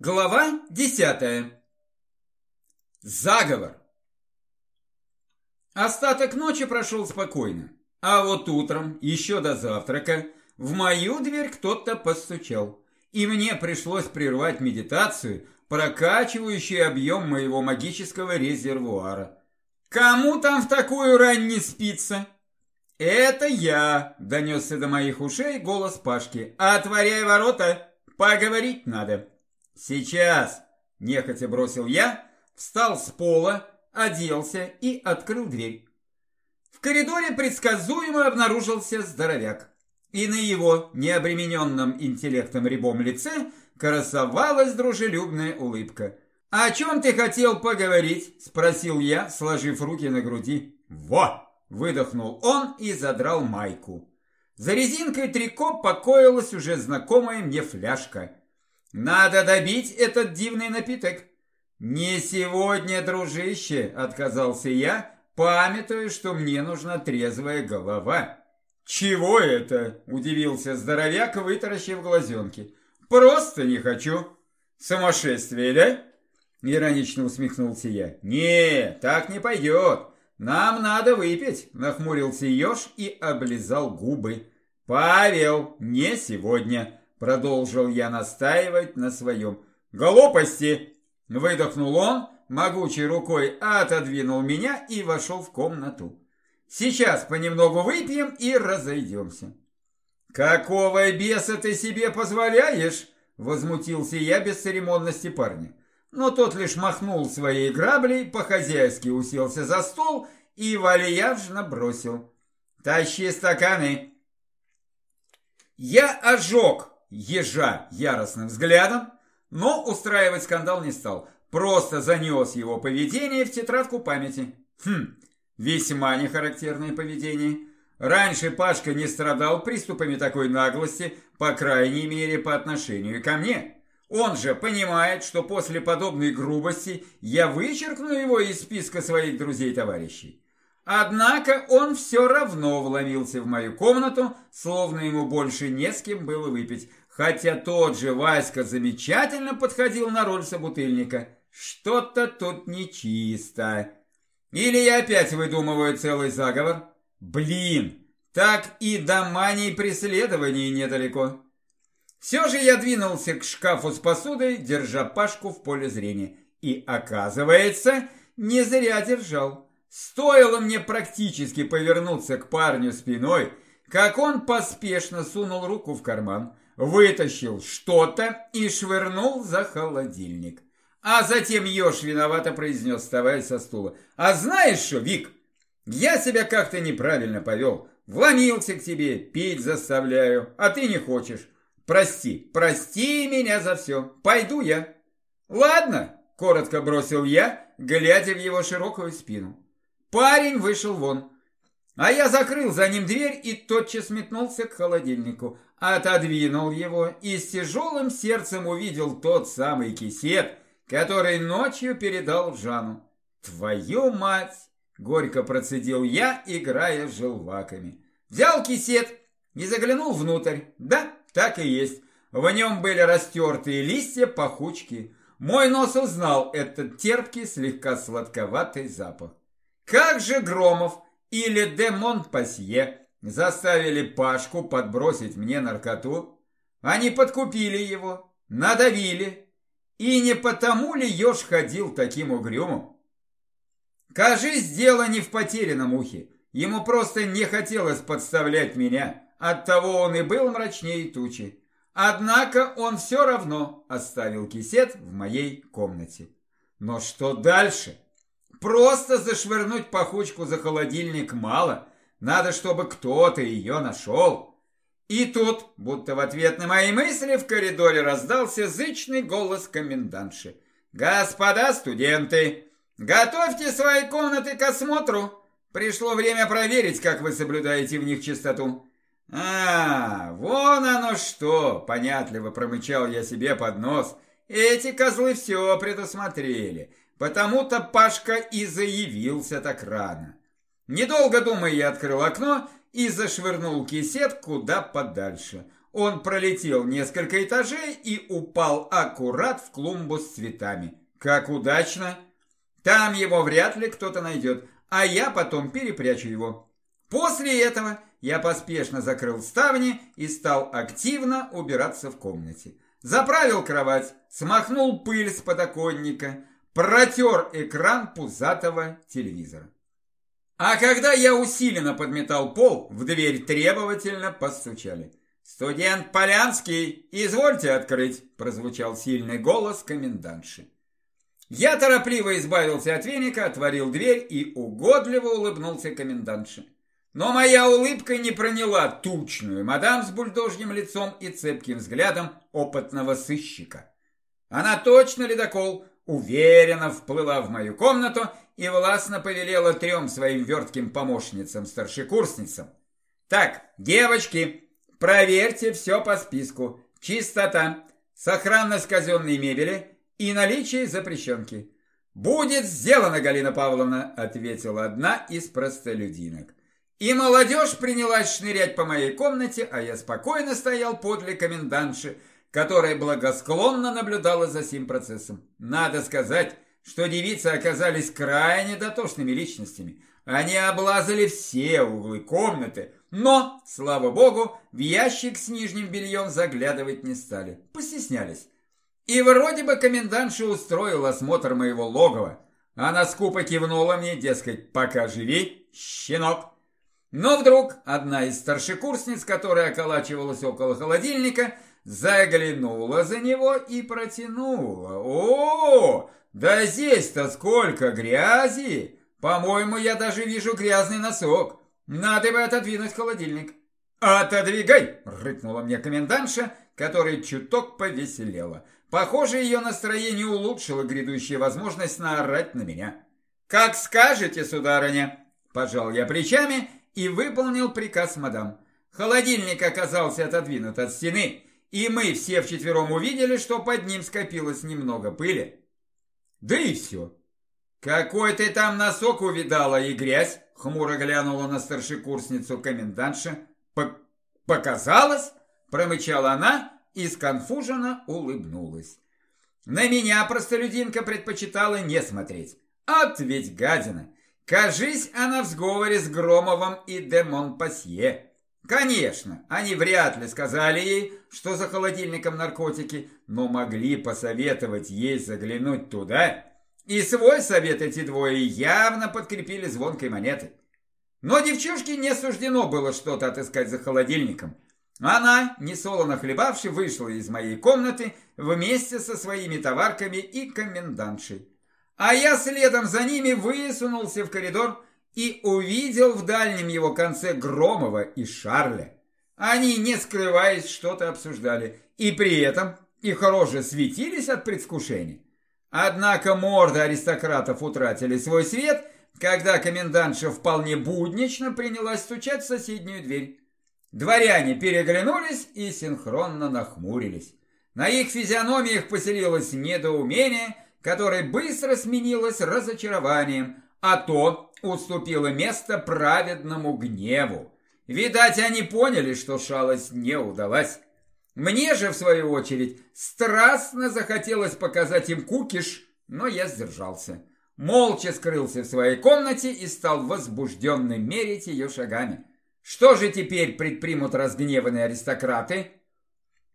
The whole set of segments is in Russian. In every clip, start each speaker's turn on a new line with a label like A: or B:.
A: Глава десятая. Заговор. Остаток ночи прошел спокойно, а вот утром, еще до завтрака, в мою дверь кто-то постучал, и мне пришлось прервать медитацию, прокачивающую объем моего магического резервуара. «Кому там в такую рань не спится?» «Это я!» – донесся до моих ушей голос Пашки. «Отворяй ворота, поговорить надо!» «Сейчас!» – нехотя бросил я, встал с пола, оделся и открыл дверь. В коридоре предсказуемо обнаружился здоровяк, и на его необремененном интеллектом рябом лице красовалась дружелюбная улыбка. «О чем ты хотел поговорить?» – спросил я, сложив руки на груди. «Во!» – выдохнул он и задрал майку. За резинкой трико покоилась уже знакомая мне фляжка – надо добить этот дивный напиток. Не сегодня, дружище, отказался я, памятуя, что мне нужна трезвая голова. Чего это? Удивился здоровяк, вытаращив глазенки. Просто не хочу. Сумасшествие, да? Иронично усмехнулся я. Не, так не пойдет. Нам надо выпить, нахмурился еж и облизал губы. Павел, не сегодня. Продолжил я настаивать на своем. «Глупости!» Выдохнул он, могучей рукой отодвинул меня и вошел в комнату. «Сейчас понемногу выпьем и разойдемся». «Какого беса ты себе позволяешь?» Возмутился я без церемонности парня. Но тот лишь махнул своей граблей, по-хозяйски уселся за стол и вальяжно бросил. «Тащи стаканы!» Я ожег ежа яростным взглядом, но устраивать скандал не стал, просто занес его поведение в тетрадку памяти. Хм, весьма нехарактерное поведение. Раньше Пашка не страдал приступами такой наглости, по крайней мере, по отношению ко мне. Он же понимает, что после подобной грубости я вычеркну его из списка своих друзей-товарищей. Однако он все равно вломился в мою комнату, словно ему больше не с кем было выпить, Хотя тот же Васька замечательно подходил на роль собутыльника. Что-то тут нечисто. Или я опять выдумываю целый заговор? Блин, так и до мании преследования недалеко. Все же я двинулся к шкафу с посудой, держа Пашку в поле зрения. И, оказывается, не зря держал. Стоило мне практически повернуться к парню спиной, как он поспешно сунул руку в карман, вытащил что-то и швырнул за холодильник. А затем еж виновато произнес, вставая со стула. «А знаешь что, Вик, я себя как-то неправильно повел. Вломился к тебе, пить заставляю, а ты не хочешь. Прости, прости меня за все. Пойду я». «Ладно», — коротко бросил я, глядя в его широкую спину. Парень вышел вон. А я закрыл за ним дверь и тотчас метнулся к холодильнику отодвинул его и с тяжелым сердцем увидел тот самый кисет, который ночью передал Жану. «Твою мать!» – горько процедил я, играя с желваками. Взял кисет и заглянул внутрь. Да, так и есть. В нем были растертые листья пахучки. Мой нос узнал этот терпкий, слегка сладковатый запах. Как же Громов или Демон Пасье заставили Пашку подбросить мне наркоту. Они подкупили его, надавили. И не потому ли еж ходил таким угрюмым? Кажись, дело не в потерянном ухе. Ему просто не хотелось подставлять меня. Оттого он и был мрачнее тучи. Однако он все равно оставил кисет в моей комнате. Но что дальше? Просто зашвырнуть пахучку за холодильник мало – надо, чтобы кто-то ее нашел. И тут, будто в ответ на мои мысли, в коридоре раздался зычный голос комендантши. «Господа студенты, готовьте свои комнаты к осмотру. Пришло время проверить, как вы соблюдаете в них чистоту». «А, вон оно что!» – понятливо промычал я себе под нос. «Эти козлы все предусмотрели, потому-то Пашка и заявился так рано». Недолго думая, я открыл окно и зашвырнул кисет куда подальше. он пролетел несколько этажей и упал аккурат в клумбу с цветами. Как удачно! Там его вряд ли кто-то найдет, а я потом перепрячу его. После этого я поспешно закрыл ставни и стал активно убираться в комнате. Заправил кровать, смахнул пыль с подоконника, протер экран пузатого телевизора. А когда я усиленно подметал пол, в дверь требовательно постучали. «Студент Полянский, извольте открыть!» – прозвучал сильный голос комендантши. Я торопливо избавился от веника, отворил дверь и угодливо улыбнулся комендантше. Но моя улыбка не проняла тучную мадам с бульдожьим лицом и цепким взглядом опытного сыщика. Она точно ледокол, уверенно вплыла в мою комнату и властно повелела трем своим вертким помощницам-старшекурсницам. «Так, девочки, проверьте все по списку. Чистота, сохранность казенной мебели и наличие запрещенки». «Будет сделано, Галина Павловна», — ответила одна из простолюдинок. И молодежь принялась шнырять по моей комнате, а я спокойно стоял подле комендантши, которая благосклонно наблюдала за сим процессом. Надо сказать, что девицы оказались крайне дотошными личностями. Они облазали все углы комнаты, но, слава богу, в ящик с нижним бельем заглядывать не стали, постеснялись. И вроде бы комендантша устроил осмотр моего логова. Она скупо кивнула мне, дескать, пока живи, щенок. Но вдруг одна из старшекурсниц, которая околачивалась около холодильника, заглянула за него и протянула. «О, да здесь-то сколько грязи! По-моему, я даже вижу грязный носок. Надо бы отодвинуть холодильник». «Отодвигай!» – рыкнула мне комендантша, которая чуток повеселела. Похоже, ее настроение улучшило грядущая возможность наорать на меня. «Как скажете, сударыня!» – пожал я плечами и выполнил приказ мадам. Холодильник оказался отодвинут от стены, и мы все вчетвером увидели, что под ним скопилось немного пыли. Да и все. «Какой ты там носок увидала и грязь?» — хмуро глянула на старшекурсницу комендантша. «Показалось?» — промычала она и сконфуженно улыбнулась. На меня простолюдинка предпочитала не смотреть. От ведь гадина! Кажись, она в сговоре с Громовым и де Монпасье. Конечно, они вряд ли сказали ей, что за холодильником наркотики, но могли посоветовать ей заглянуть туда. И свой совет эти двое явно подкрепили звонкой монетой. Но девчушке не суждено было что-то отыскать за холодильником. Она, несолоно хлебавши, вышла из моей комнаты вместе со своими товарками и комендантшей. А я следом за ними высунулся в коридор и увидел в дальнем его конце Громова и Шарля. Они, не скрываясь, что-то обсуждали, и при этом их рожи светились от предвкушения. Однако морды аристократов утратили свой свет, когда комендантша вполне буднично принялась стучать в соседнюю дверь. Дворяне переглянулись и синхронно нахмурились. На их физиономиях поселилось недоумение – которое быстро сменилось разочарованием, а то уступило место праведному гневу. Видать, они поняли, что шалость не удалась. Мне же, в свою очередь, страстно захотелось показать им кукиш, но я сдержался. Молча скрылся в своей комнате и стал возбужденно мерить ее шагами. Что же теперь предпримут разгневанные аристократы?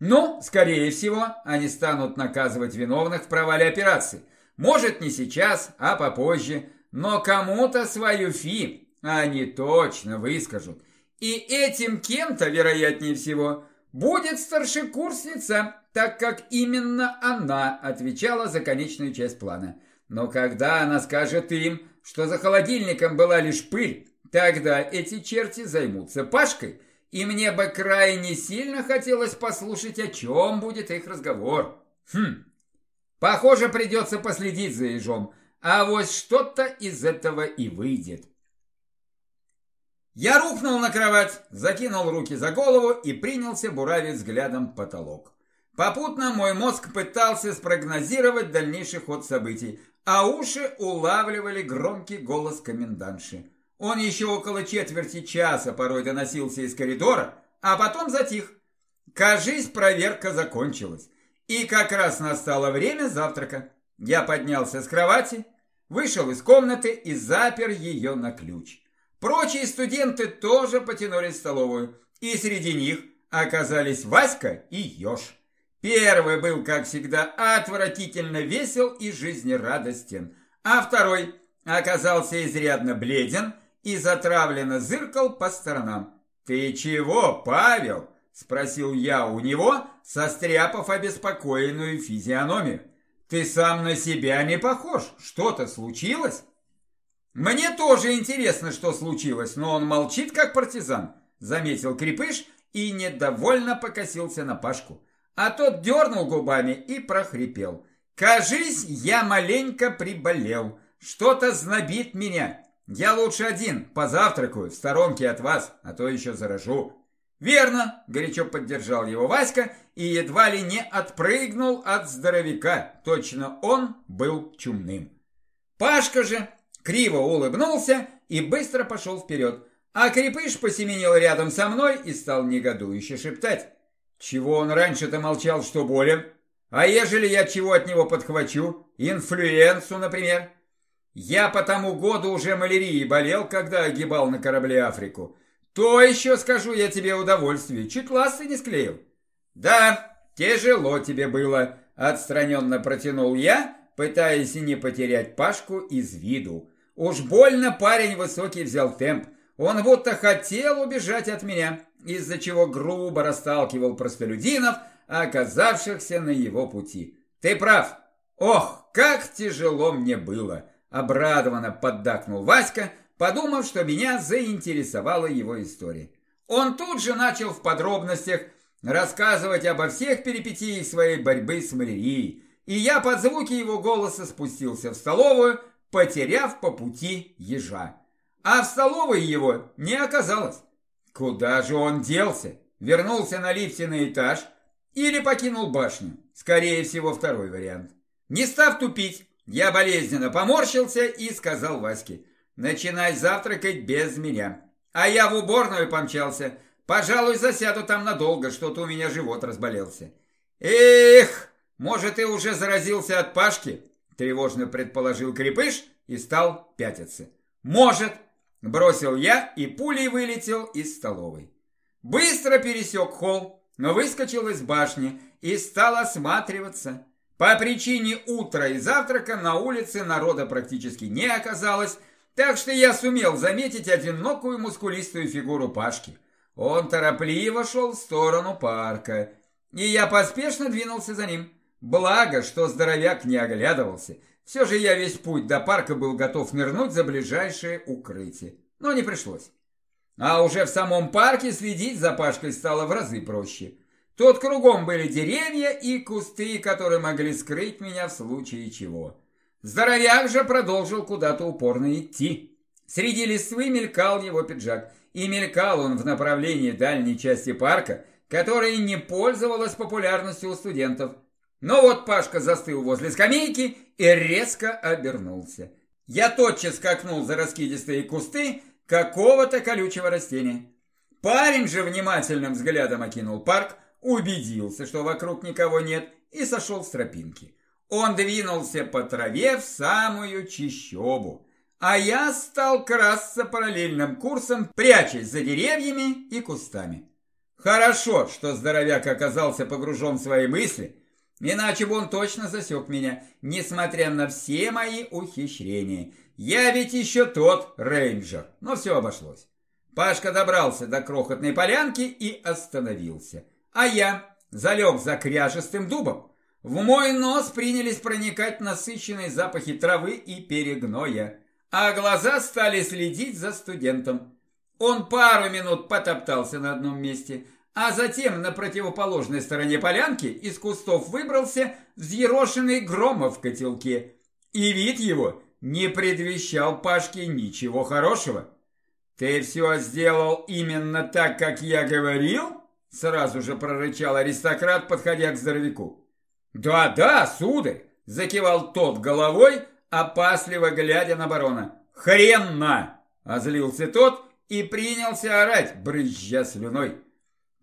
A: Ну, скорее всего, они станут наказывать виновных в провале операции. Может, не сейчас, а попозже, но кому-то свою фи они точно выскажут. И этим кем-то, вероятнее всего, будет старшекурсница, так как именно она отвечала за конечную часть плана. Но когда она скажет им, что за холодильником была лишь пыль, тогда эти черти займутся Пашкой – и мне бы крайне сильно хотелось послушать, о чем будет их разговор. Хм, похоже, придется последить за ежом, а вот что-то из этого и выйдет. Я рухнул на кровать, закинул руки за голову и принялся буравить взглядом потолок. Попутно мой мозг пытался спрогнозировать дальнейший ход событий, а уши улавливали громкий голос комендантши. Он еще около четверти часа порой доносился из коридора, а потом затих. Кажись, проверка закончилась. И как раз настало время завтрака. Я поднялся с кровати, вышел из комнаты и запер ее на ключ. Прочие студенты тоже потянулись в столовую, и среди них оказались Васька и Ёж. Первый был, как всегда, отвратительно весел и жизнерадостен, а второй оказался изрядно бледен и затравленно зыркал по сторонам. «Ты чего, Павел?» – спросил я у него, состряпав обеспокоенную физиономию. «Ты сам на себя не похож. Что-то случилось?» «Мне тоже интересно, что случилось, но он молчит, как партизан», – заметил Крепыш и недовольно покосился на Пашку. А тот дернул губами и прохрипел. «Кажись, я маленько приболел. Что-то знобит меня. Я лучше один, позавтракаю, в сторонке от вас, а то еще заражу». «Верно!» – горячо поддержал его Васька и едва ли не отпрыгнул от здоровяка. Точно он был чумным. Пашка же криво улыбнулся и быстро пошел вперед, а Крепыш посеменил рядом со мной и стал негодующе шептать. Чего он раньше-то молчал, что болен? А ежели я чего от него подхвачу? Инфлюенсу, например? Я по тому году уже малярией болел, когда огибал на корабле Африку. То еще, скажу я тебе, удовольствие. Чуть ласты не склеил. Да, тяжело тебе было, отстраненно протянул я, пытаясь не потерять Пашку из виду. Уж больно парень высокий взял темп. Он будто хотел убежать от меня, из-за чего грубо расталкивал простолюдинов, оказавшихся на его пути. Ты прав. Ох, как тяжело мне было. Обрадованно поддакнул Васька, подумав, что меня заинтересовала его история. Он тут же начал в подробностях рассказывать обо всех перипетиях своей борьбы с малярией, и я под звуки его голоса спустился в столовую, потеряв по пути ежа. А в столовой его не оказалось. Куда же он делся? Вернулся на лифте на этаж или покинул башню? Скорее всего, второй вариант. Не став тупить, я болезненно поморщился и сказал Ваське, начинай завтракать без меня. А я в уборную помчался. Пожалуй, засяду там надолго, что-то у меня живот разболелся. Эх, может, ты уже заразился от Пашки? Тревожно предположил Крепыш и стал пятиться. Может, Бросил я и пулей вылетел из столовой. Быстро пересек холл, но выскочил из башни и стал осматриваться. По причине утра и завтрака на улице народа практически не оказалось, так что я сумел заметить одинокую мускулистую фигуру Пашки. Он торопливо шел в сторону парка, и я поспешно двинулся за ним. Благо, что здоровяк не оглядывался – все же я весь путь до парка был готов нырнуть за ближайшее укрытие. Но не пришлось. А уже в самом парке следить за Пашкой стало в разы проще. Тут кругом были деревья и кусты, которые могли скрыть меня в случае чего. Здоровяк же продолжил куда-то упорно идти. Среди листвы мелькал его пиджак. И мелькал он в направлении дальней части парка, которая не пользовалась популярностью у студентов. Но вот Пашка застыл возле скамейки и резко обернулся. Я тотчас скакнул за раскидистые кусты какого-то колючего растения. Парень же внимательным взглядом окинул парк, убедился, что вокруг никого нет, и сошел с тропинки. Он двинулся по траве в самую чищобу, а я стал красться параллельным курсом, прячась за деревьями и кустами. Хорошо, что здоровяк оказался погружен в свои мысли – Иначе бы он точно засек меня, несмотря на все мои ухищрения. Я ведь еще тот рейнджер, но все обошлось. Пашка добрался до крохотной полянки и остановился. А я залег за кряжестым дубом. В мой нос принялись проникать насыщенные запахи травы и перегноя, а глаза стали следить за студентом. Он пару минут потоптался на одном месте, а затем на противоположной стороне полянки из кустов выбрался взъерошенный Громов в котелке. И вид его не предвещал Пашке ничего хорошего. «Ты все сделал именно так, как я говорил?» Сразу же прорычал аристократ, подходя к здоровяку. «Да-да, сударь!» – закивал тот головой, опасливо глядя на барона. «Хрен на!» – озлился тот и принялся орать, брызжа слюной.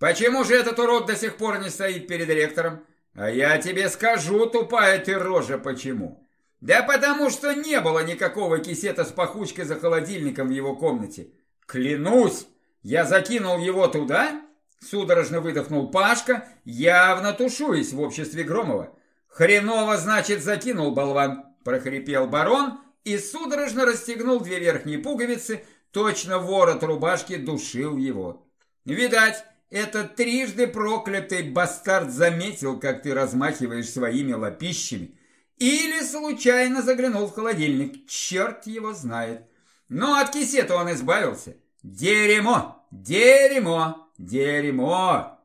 A: Почему же этот урод до сих пор не стоит перед ректором? А я тебе скажу, тупая ты рожа, почему. Да потому что не было никакого кисета с пахучкой за холодильником в его комнате. Клянусь, я закинул его туда, судорожно выдохнул Пашка, явно тушуясь в обществе Громова. Хреново, значит, закинул болван, прохрипел барон и судорожно расстегнул две верхние пуговицы, точно ворот рубашки душил его. Видать, этот трижды проклятый бастард заметил, как ты размахиваешь своими лопищами, или случайно заглянул в холодильник, черт его знает. Но от кисета он избавился. Дерьмо, дерьмо, дерьмо.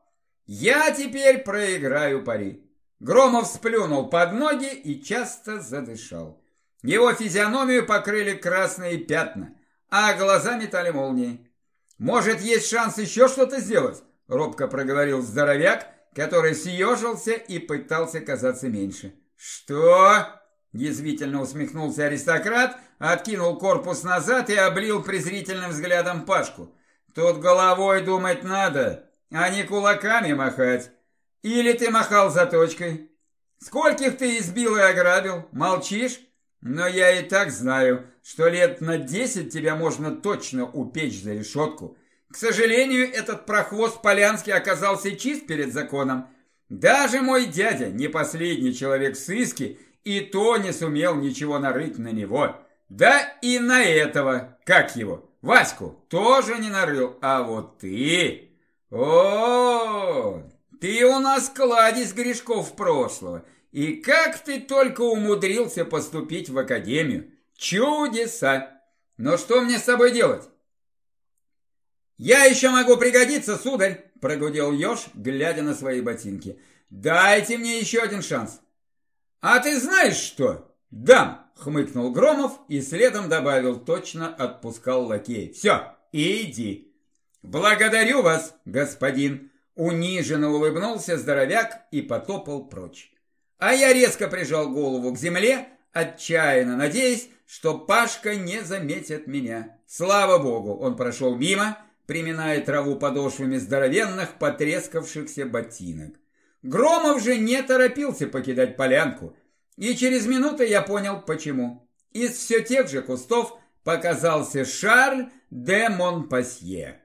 A: Я теперь проиграю пари. Громов сплюнул под ноги и часто задышал. Его физиономию покрыли красные пятна, а глаза метали молнии. «Может, есть шанс еще что-то сделать?» – робко проговорил здоровяк, который съежился и пытался казаться меньше. «Что?» – язвительно усмехнулся аристократ, откинул корпус назад и облил презрительным взглядом Пашку. «Тут головой думать надо, а не кулаками махать. Или ты махал заточкой? Скольких ты избил и ограбил? Молчишь? Но я и так знаю, что лет на десять тебя можно точно упечь за решетку. К сожалению, этот прохвост Полянский оказался чист перед законом. Даже мой дядя, не последний человек в сыске, и то не сумел ничего нарыть на него. Да и на этого, как его, Ваську, тоже не нарыл. А вот ты... О, ты у нас кладезь грешков прошлого. И как ты только умудрился поступить в академию. Чудеса! Но что мне с тобой делать? «Я еще могу пригодиться, сударь!» – прогудел еж, глядя на свои ботинки. «Дайте мне еще один шанс!» «А ты знаешь что?» «Дам!» – хмыкнул Громов и следом добавил, точно отпускал лакей. «Все, иди!» «Благодарю вас, господин!» Униженно улыбнулся здоровяк и потопал прочь. А я резко прижал голову к земле, отчаянно надеясь, что Пашка не заметит меня. Слава богу, он прошел мимо, приминая траву подошвами здоровенных, потрескавшихся ботинок. Громов же не торопился покидать полянку, и через минуту я понял, почему. Из все тех же кустов показался Шарль де Монпасье.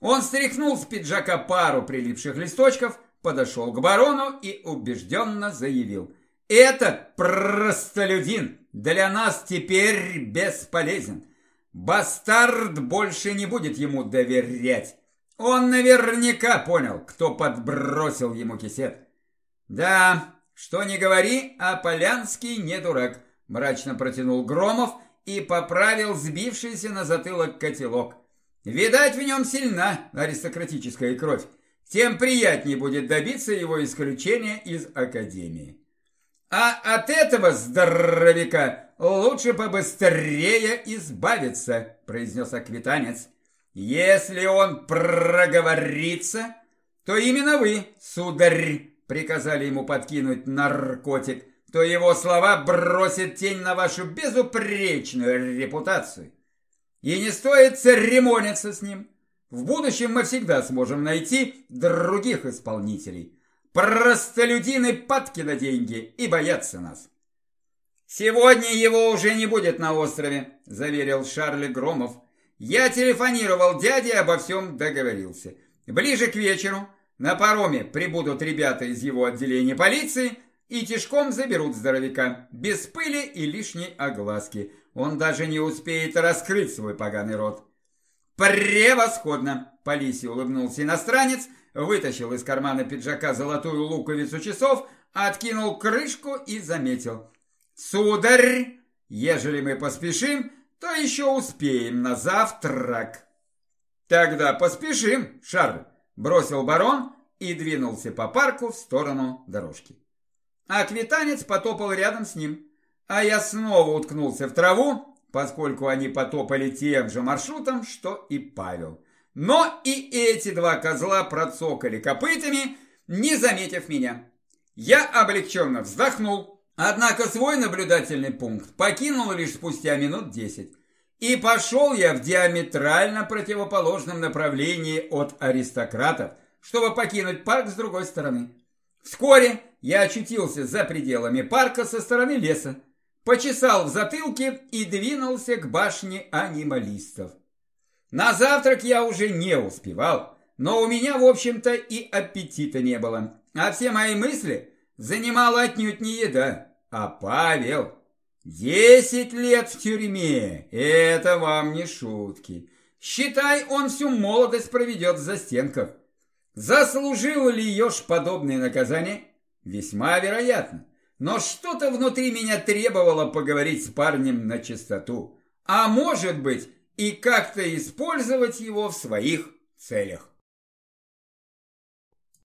A: Он стряхнул с пиджака пару прилипших листочков, подошел к барону и убежденно заявил. «Этот простолюдин для нас теперь бесполезен. Бастард больше не будет ему доверять. Он наверняка понял, кто подбросил ему кисет. Да, что не говори, а Полянский не дурак, мрачно протянул Громов и поправил сбившийся на затылок котелок. Видать, в нем сильна аристократическая кровь. Тем приятнее будет добиться его исключения из Академии. А от этого здоровяка лучше побыстрее избавиться, произнес аквитанец. Если он проговорится, то именно вы, сударь, приказали ему подкинуть наркотик, то его слова бросят тень на вашу безупречную репутацию. И не стоит церемониться с ним. В будущем мы всегда сможем найти других исполнителей. Простолюдины падки на деньги и боятся нас. «Сегодня его уже не будет на острове», – заверил Шарль Громов. «Я телефонировал дяде обо всем договорился. Ближе к вечеру на пароме прибудут ребята из его отделения полиции и тишком заберут здоровяка, без пыли и лишней огласки. Он даже не успеет раскрыть свой поганый рот». «Превосходно!» – Полиси улыбнулся иностранец – вытащил из кармана пиджака золотую луковицу часов, откинул крышку и заметил. «Сударь, ежели мы поспешим, то еще успеем на завтрак». «Тогда поспешим, Шарль», – бросил барон и двинулся по парку в сторону дорожки. А квитанец потопал рядом с ним, а я снова уткнулся в траву, поскольку они потопали тем же маршрутом, что и Павел. Но и эти два козла процокали копытами, не заметив меня. Я облегченно вздохнул, однако свой наблюдательный пункт покинул лишь спустя минут десять. И пошел я в диаметрально противоположном направлении от аристократов, чтобы покинуть парк с другой стороны. Вскоре я очутился за пределами парка со стороны леса, почесал в затылке и двинулся к башне анималистов. На завтрак я уже не успевал, но у меня, в общем-то, и аппетита не было, а все мои мысли занимала отнюдь не еда, а Павел. Десять лет в тюрьме – это вам не шутки. Считай, он всю молодость проведет в застенках. Заслужил ли Еж подобное наказание? Весьма вероятно. Но что-то внутри меня требовало поговорить с парнем на чистоту. А может быть, и как-то использовать его в своих целях.